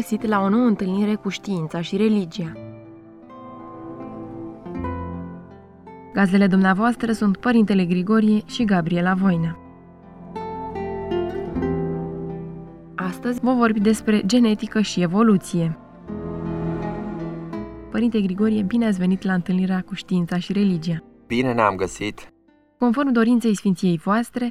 Găsit la o nouă întâlnire cu știința și religia. Gazdele dumneavoastră sunt Părintele Grigorie și Gabriela Voina. Astăzi vom vorbi despre genetică și evoluție. Părinte Grigorie, bine ați venit la întâlnirea cu știința și religia. Bine ne-am găsit! Conform dorinței Sfinției voastre,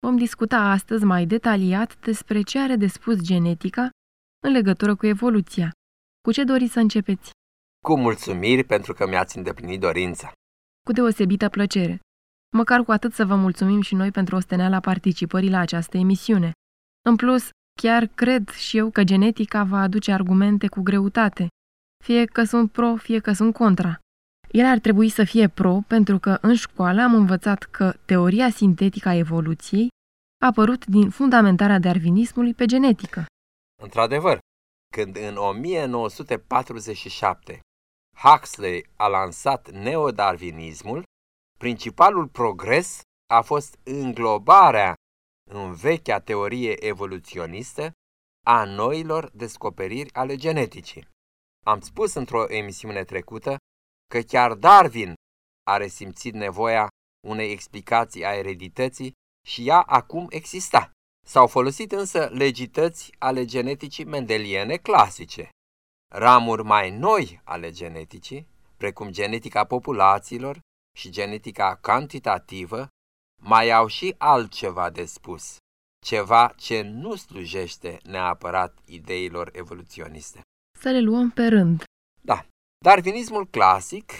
vom discuta astăzi mai detaliat despre ce are de spus genetica în legătură cu evoluția. Cu ce doriți să începeți? Cu mulțumiri pentru că mi-ați îndeplinit dorința. Cu deosebită plăcere. Măcar cu atât să vă mulțumim și noi pentru osteneala participării la această emisiune. În plus, chiar cred și eu că genetica va aduce argumente cu greutate, fie că sunt pro, fie că sunt contra. El ar trebui să fie pro pentru că în școală am învățat că teoria sintetică a evoluției a apărut din fundamentarea darwinismului pe genetică. Într-adevăr, când în 1947 Huxley a lansat neodarwinismul, principalul progres a fost înglobarea în vechea teorie evoluționistă a noilor descoperiri ale geneticii. Am spus într-o emisiune trecută că chiar Darwin a resimțit nevoia unei explicații a eredității și ea acum exista. S-au folosit însă legități ale geneticii mendeliene clasice. Ramuri mai noi ale geneticii, precum genetica populațiilor și genetica cantitativă, mai au și altceva de spus, ceva ce nu slujește neapărat ideilor evoluționiste. Să le luăm pe rând. Da, darwinismul clasic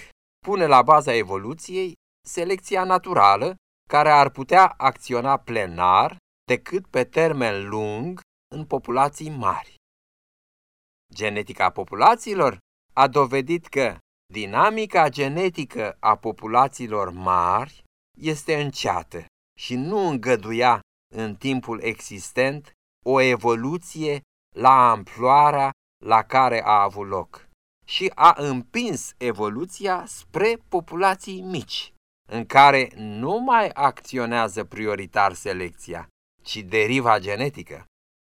pune la baza evoluției selecția naturală care ar putea acționa plenar decât pe termen lung în populații mari. Genetica populațiilor a dovedit că dinamica genetică a populațiilor mari este înceată și nu îngăduia în timpul existent o evoluție la amploarea la care a avut loc și a împins evoluția spre populații mici, în care nu mai acționează prioritar selecția, ci deriva genetică.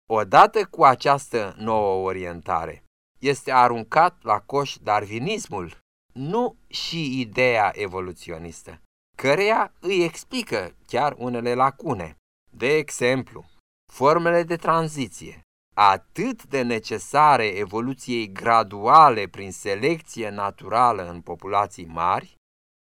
Odată cu această nouă orientare, este aruncat la coș darwinismul, nu și ideea evoluționistă, căreia îi explică chiar unele lacune. De exemplu, formele de tranziție, atât de necesare evoluției graduale prin selecție naturală în populații mari,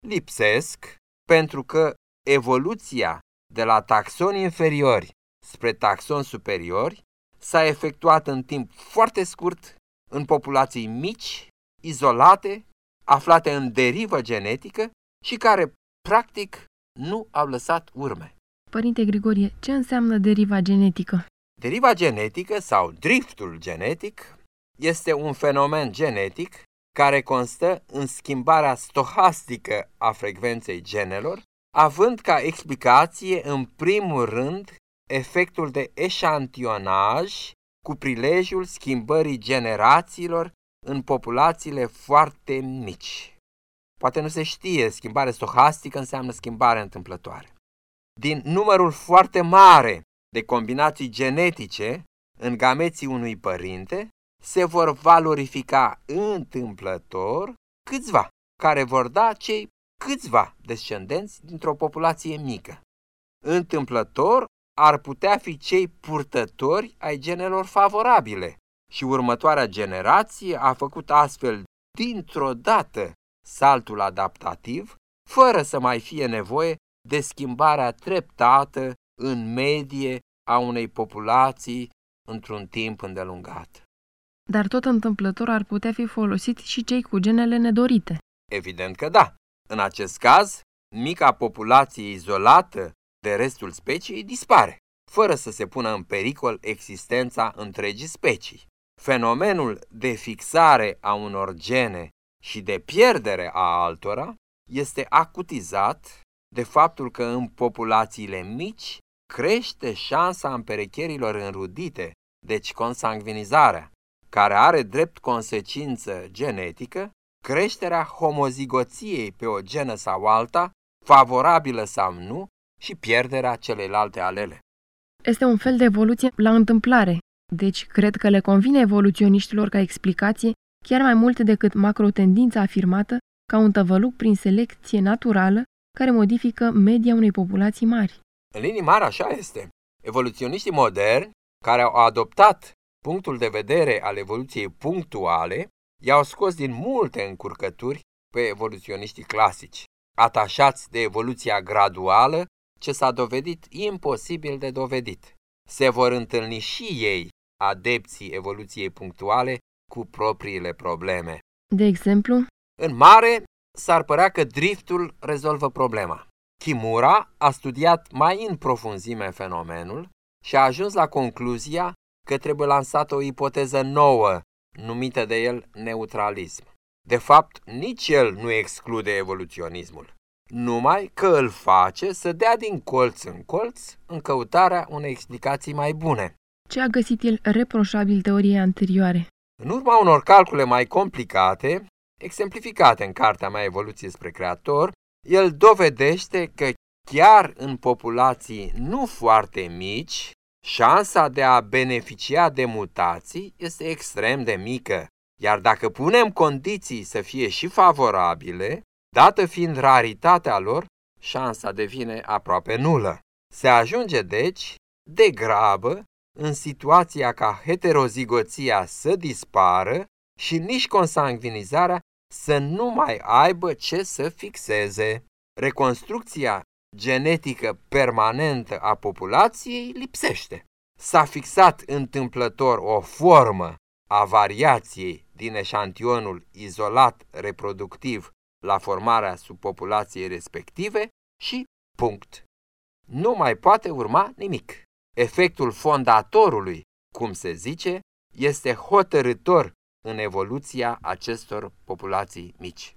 lipsesc pentru că evoluția de la taxoni inferiori spre taxoni superiori s-a efectuat în timp foarte scurt în populații mici, izolate, aflate în derivă genetică și care, practic, nu au lăsat urme. Părinte Grigorie, ce înseamnă deriva genetică? Deriva genetică sau driftul genetic este un fenomen genetic care constă în schimbarea stohastică a frecvenței genelor având ca explicație, în primul rând, efectul de eșantionaj cu prilejul schimbării generațiilor în populațiile foarte mici. Poate nu se știe, schimbare stohastică înseamnă schimbare întâmplătoare. Din numărul foarte mare de combinații genetice în gameții unui părinte, se vor valorifica întâmplător câțiva, care vor da cei câțiva descendenți dintr-o populație mică. întâmplător ar putea fi cei purtători ai genelor favorabile și următoarea generație a făcut astfel dintr-o dată saltul adaptativ, fără să mai fie nevoie de schimbarea treptată în medie a unei populații într-un timp îndelungat. Dar tot întâmplător ar putea fi folosit și cei cu genele nedorite. Evident că da. În acest caz, mica populație izolată de restul speciei dispare, fără să se pună în pericol existența întregii specii. Fenomenul de fixare a unor gene și de pierdere a altora este acutizat de faptul că în populațiile mici crește șansa împerecherilor înrudite, deci consanguinizarea, care are drept consecință genetică creșterea homozigoției pe o genă sau alta, favorabilă sau nu, și pierderea celelalte alele. Este un fel de evoluție la întâmplare, deci cred că le convine evoluționiștilor ca explicație chiar mai mult decât macrotendința afirmată ca un tăvăluc prin selecție naturală care modifică media unei populații mari. În linii mari așa este. Evoluționiștii moderni, care au adoptat punctul de vedere al evoluției punctuale, i-au scos din multe încurcături pe evoluționiștii clasici, atașați de evoluția graduală ce s-a dovedit imposibil de dovedit. Se vor întâlni și ei, adepții evoluției punctuale, cu propriile probleme. De exemplu? În mare, s-ar părea că driftul rezolvă problema. Kimura a studiat mai în profunzime fenomenul și a ajuns la concluzia că trebuie lansată o ipoteză nouă, numită de el neutralism. De fapt, nici el nu exclude evoluționismul, numai că îl face să dea din colț în colț în căutarea unei explicații mai bune. Ce a găsit el reproșabil teoriei anterioare? În urma unor calcule mai complicate, exemplificate în cartea mea Evoluție spre Creator, el dovedește că chiar în populații nu foarte mici, șansa de a beneficia de mutații este extrem de mică, iar dacă punem condiții să fie și favorabile, dată fiind raritatea lor, șansa devine aproape nulă. Se ajunge, deci, de grabă în situația ca heterozigoția să dispară și nici consanguinizarea să nu mai aibă ce să fixeze. Reconstrucția genetică permanentă a populației lipsește. S-a fixat întâmplător o formă a variației din eșantionul izolat reproductiv la formarea subpopulației respective și punct. Nu mai poate urma nimic. Efectul fondatorului, cum se zice, este hotărător în evoluția acestor populații mici.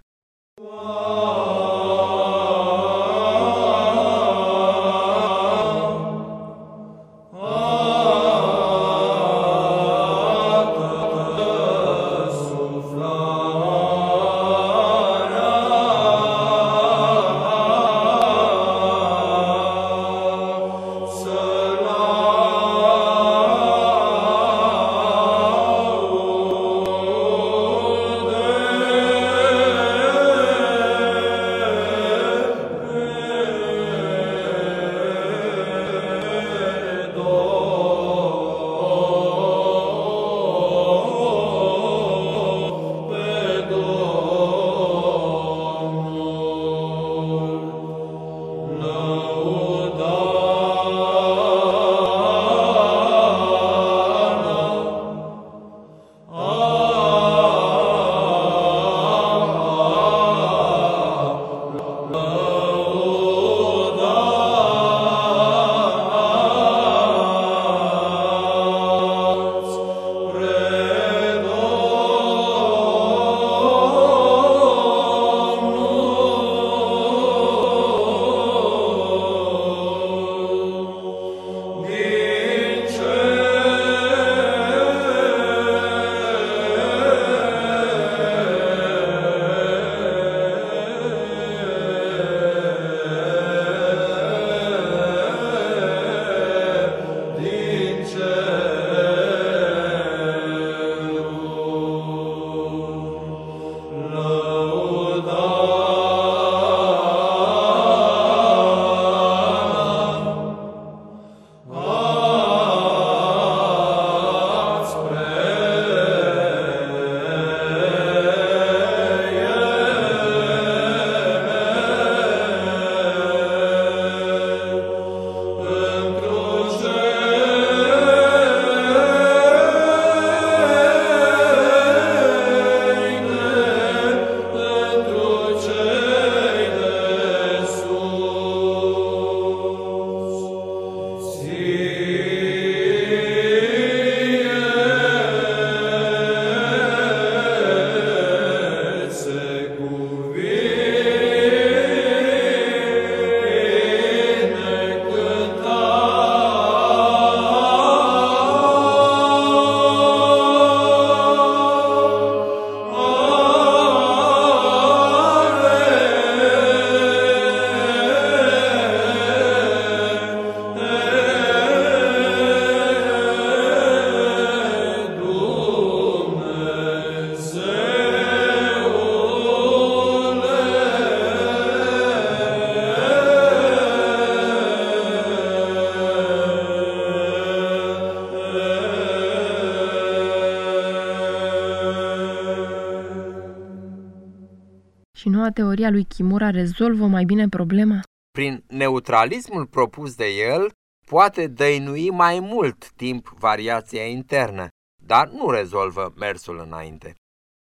Teoria lui Kimura rezolvă mai bine problema? Prin neutralismul propus de el, poate dăinui mai mult timp variația internă, dar nu rezolvă mersul înainte.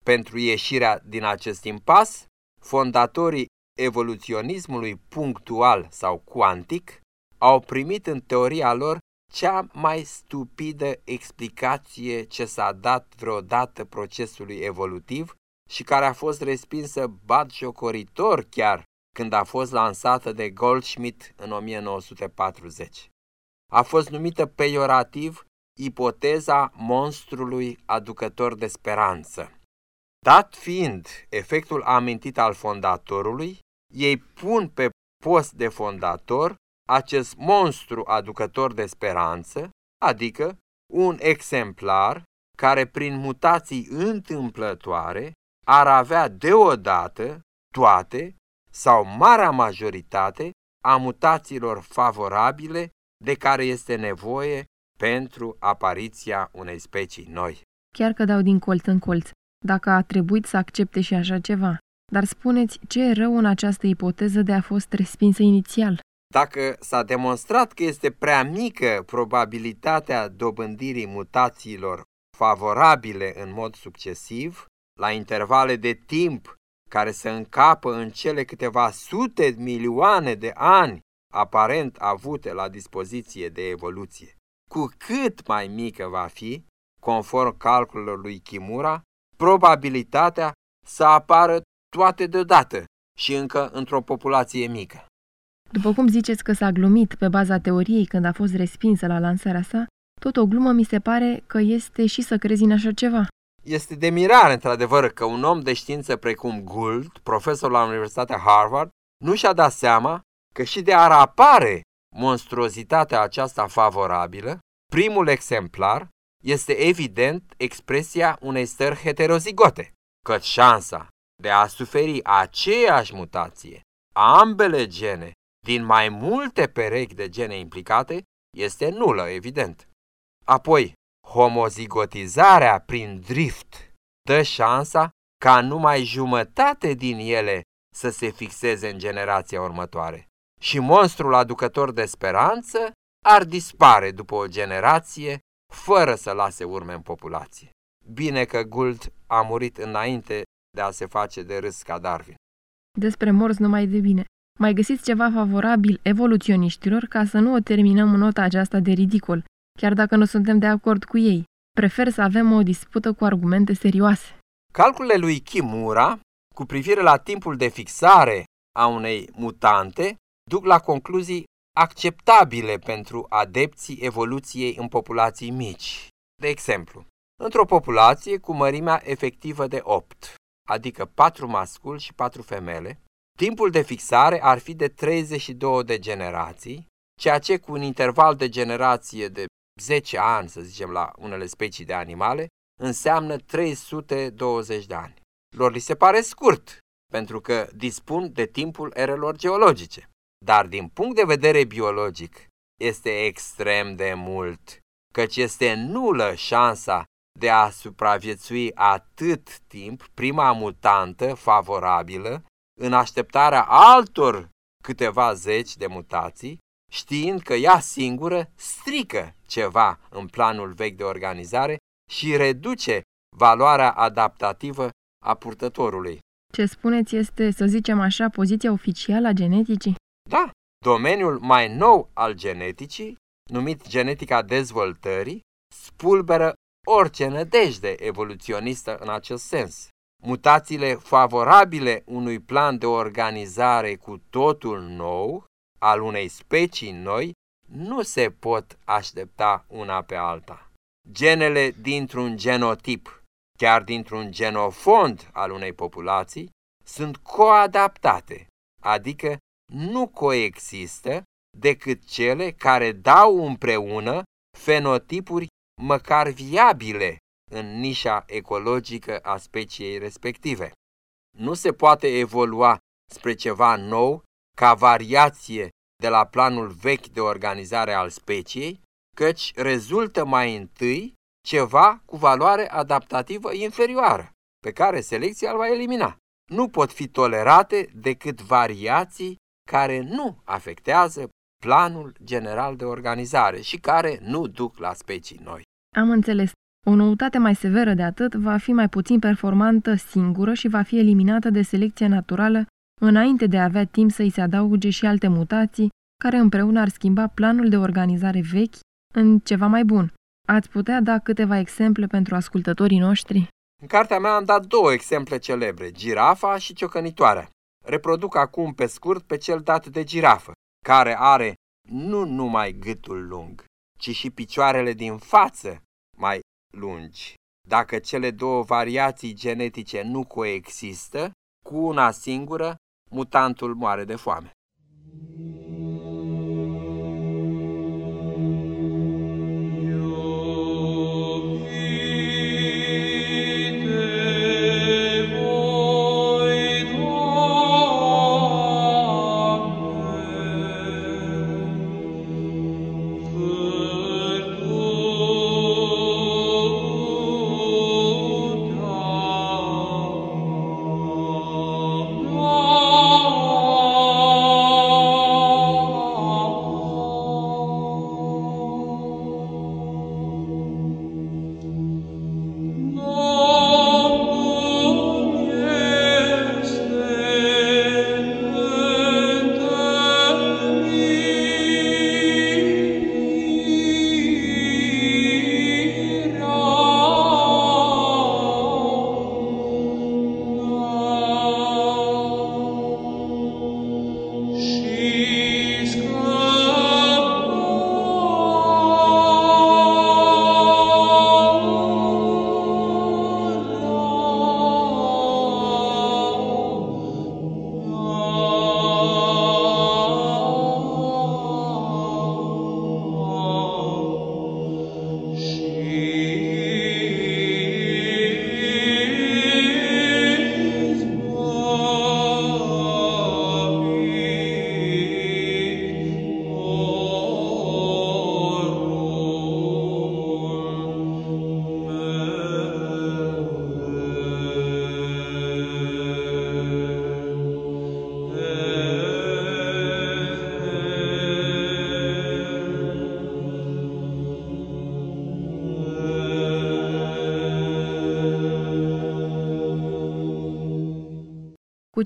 Pentru ieșirea din acest impas, fondatorii evoluționismului punctual sau cuantic au primit în teoria lor cea mai stupidă explicație ce s-a dat vreodată procesului evolutiv și care a fost respinsă batjocoritor chiar când a fost lansată de Goldschmidt în 1940. A fost numită peiorativ ipoteza monstrului aducător de speranță. Dat fiind efectul amintit al fondatorului, ei pun pe post de fondator acest monstru aducător de speranță, adică un exemplar care prin mutații întâmplătoare ar avea deodată toate sau marea majoritate a mutațiilor favorabile de care este nevoie pentru apariția unei specii noi. Chiar că dau din colț în colț, dacă a trebuit să accepte și așa ceva. Dar spuneți, ce e rău în această ipoteză de a fost respinsă inițial? Dacă s-a demonstrat că este prea mică probabilitatea dobândirii mutațiilor favorabile în mod succesiv, la intervale de timp care se încapă în cele câteva sute milioane de ani aparent avute la dispoziție de evoluție. Cu cât mai mică va fi, conform calculelor lui Kimura, probabilitatea să apară toate deodată și încă într-o populație mică. După cum ziceți că s-a glumit pe baza teoriei când a fost respinsă la lansarea sa, tot o glumă mi se pare că este și să crezi în așa ceva. Este de mirare, într-adevăr, că un om de știință precum Gould, profesor la Universitatea Harvard, nu și-a dat seama că și de ar apare monstruozitatea aceasta favorabilă, primul exemplar este evident expresia unei stări heterozigote, căci șansa de a suferi aceeași mutație, ambele gene, din mai multe perechi de gene implicate, este nulă, evident. Apoi, homozigotizarea prin drift dă șansa ca numai jumătate din ele să se fixeze în generația următoare. Și monstrul aducător de speranță ar dispare după o generație fără să lase urme în populație. Bine că Gould a murit înainte de a se face de râs ca Darwin. Despre morți numai de bine. Mai găsiți ceva favorabil evoluționiștilor ca să nu o terminăm în nota aceasta de ridicol, chiar dacă nu suntem de acord cu ei. Prefer să avem o dispută cu argumente serioase. Calculele lui Kimura cu privire la timpul de fixare a unei mutante duc la concluzii acceptabile pentru adepții evoluției în populații mici. De exemplu, într-o populație cu mărimea efectivă de 8, adică 4 masculi și 4 femele, timpul de fixare ar fi de 32 de generații, ceea ce cu un interval de generație de 10 ani, să zicem, la unele specii de animale, înseamnă 320 de ani. Lor li se pare scurt, pentru că dispun de timpul erelor geologice. Dar din punct de vedere biologic, este extrem de mult, căci este nulă șansa de a supraviețui atât timp prima mutantă favorabilă în așteptarea altor câteva zeci de mutații, știind că ea singură strică ceva în planul vechi de organizare și reduce valoarea adaptativă a purtătorului. Ce spuneți este, să zicem așa, poziția oficială a geneticii? Da, domeniul mai nou al geneticii, numit genetica dezvoltării, spulberă orice nădejde evoluționistă în acest sens. Mutațiile favorabile unui plan de organizare cu totul nou, al unei specii noi, nu se pot aștepta una pe alta. Genele dintr-un genotip, chiar dintr-un genofond al unei populații, sunt coadaptate, adică nu coexistă decât cele care dau împreună fenotipuri măcar viabile în nișa ecologică a speciei respective. Nu se poate evolua spre ceva nou ca variație de la planul vechi de organizare al speciei, căci rezultă mai întâi ceva cu valoare adaptativă inferioară, pe care selecția îl va elimina. nu pot fi tolerate decât variații care nu afectează planul general de organizare și care nu duc la specii noi. Am înțeles. O noutate mai severă de atât va fi mai puțin performantă singură și va fi eliminată de selecția naturală înainte de a avea timp să îi se adauge și alte mutații care împreună ar schimba planul de organizare vechi în ceva mai bun. Ați putea da câteva exemple pentru ascultătorii noștri? În cartea mea am dat două exemple celebre, girafa și ciocănitoarea. Reproduc acum pe scurt pe cel dat de girafă, care are nu numai gâtul lung, ci și picioarele din față mai lungi. Dacă cele două variații genetice nu coexistă, cu una singură, mutantul moare de foame.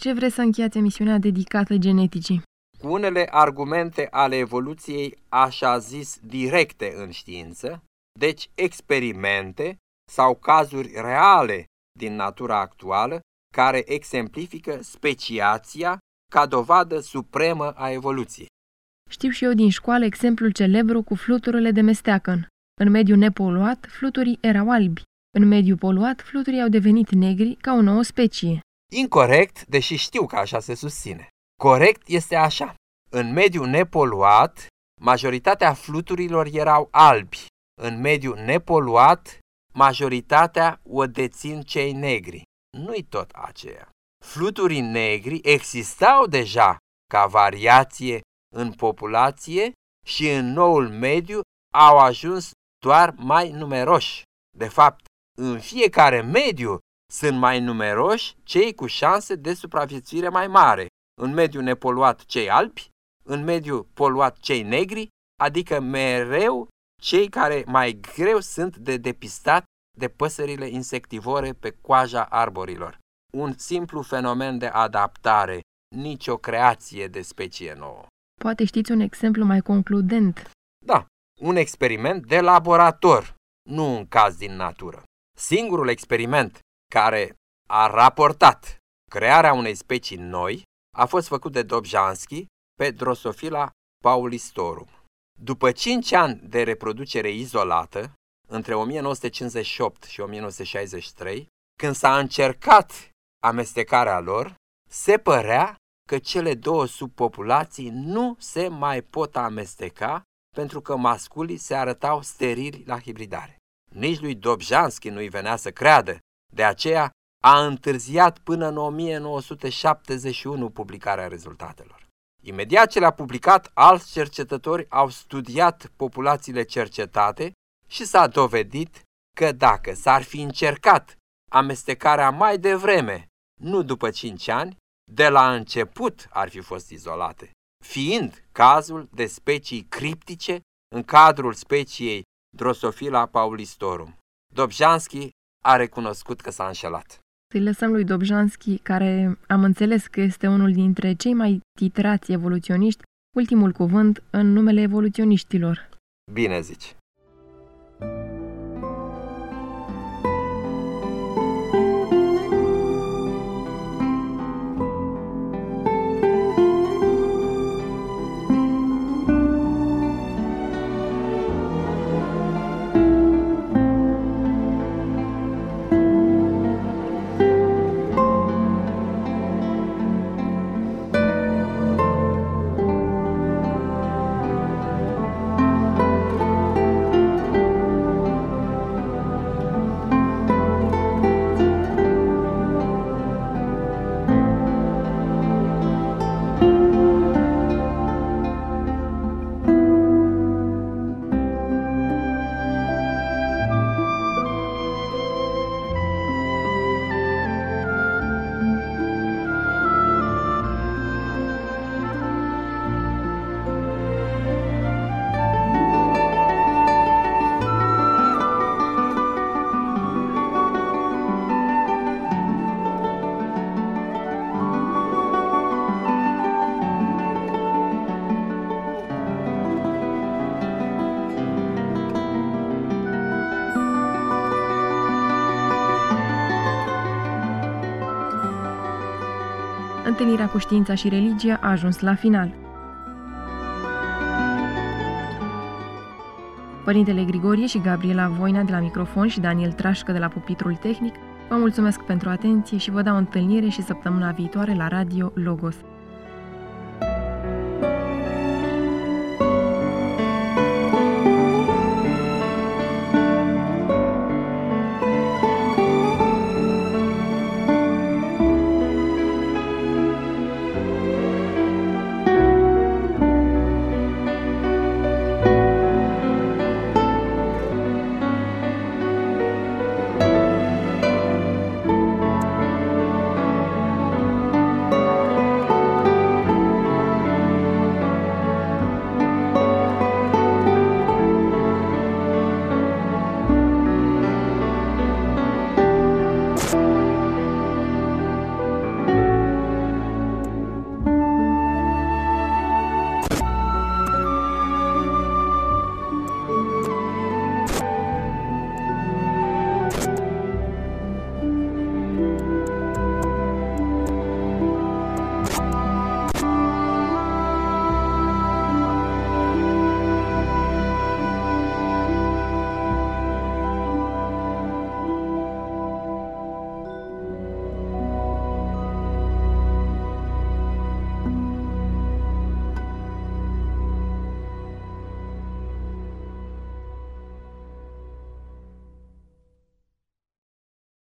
Ce vreți să încheiați emisiunea dedicată geneticii? Cu unele argumente ale evoluției așa zis directe în știință, deci experimente sau cazuri reale din natura actuală care exemplifică speciația ca dovadă supremă a evoluției. Știu și eu din școală exemplul celebru cu fluturile de mesteacăn. În mediul nepoluat, fluturii erau albi. În mediul poluat, fluturii au devenit negri ca o nouă specie. Incorrect, deși știu că așa se susține. Corect este așa. În mediul nepoluat, majoritatea fluturilor erau albi. În mediul nepoluat, majoritatea o dețin cei negri. Nu-i tot aceea. Fluturii negri existau deja ca variație în populație și în noul mediu au ajuns doar mai numeroși. De fapt, în fiecare mediu sunt mai numeroși cei cu șanse de supraviețuire mai mare. În mediul nepoluat cei albi, în mediul poluat cei negri, adică mereu cei care mai greu sunt de depistat de păsările insectivore pe coaja arborilor. Un simplu fenomen de adaptare, nicio creație de specie nouă. Poate știți un exemplu mai concludent. Da, un experiment de laborator, nu un caz din natură. Singurul experiment care a raportat crearea unei specii noi a fost făcut de Dobzhansky pe Drosophila paulistorum. După 5 ani de reproducere izolată, între 1958 și 1963, când s-a încercat amestecarea lor, se părea că cele două subpopulații nu se mai pot amesteca pentru că masculii se arătau sterili la hibridare. Nici lui Dobzhansky nu-i venea să creadă de aceea a întârziat până în 1971 publicarea rezultatelor. Imediat ce le-a publicat, alți cercetători au studiat populațiile cercetate și s-a dovedit că dacă s-ar fi încercat amestecarea mai devreme nu după cinci ani, de la început ar fi fost izolate, fiind cazul de specii criptice în cadrul speciei Drosophila paulistorum. Dobjanski a recunoscut că s-a înșelat. Îi lăsăm lui Dobjanski, care am înțeles că este unul dintre cei mai titrați evoluționiști, ultimul cuvânt în numele evoluționiștilor. Bine zici! Întâlnirea cu știința și religia a ajuns la final. Părintele Grigorie și Gabriela Voina de la microfon și Daniel Trașcă de la pupitrul tehnic, vă mulțumesc pentru atenție și vă dau întâlnire și săptămâna viitoare la Radio Logos.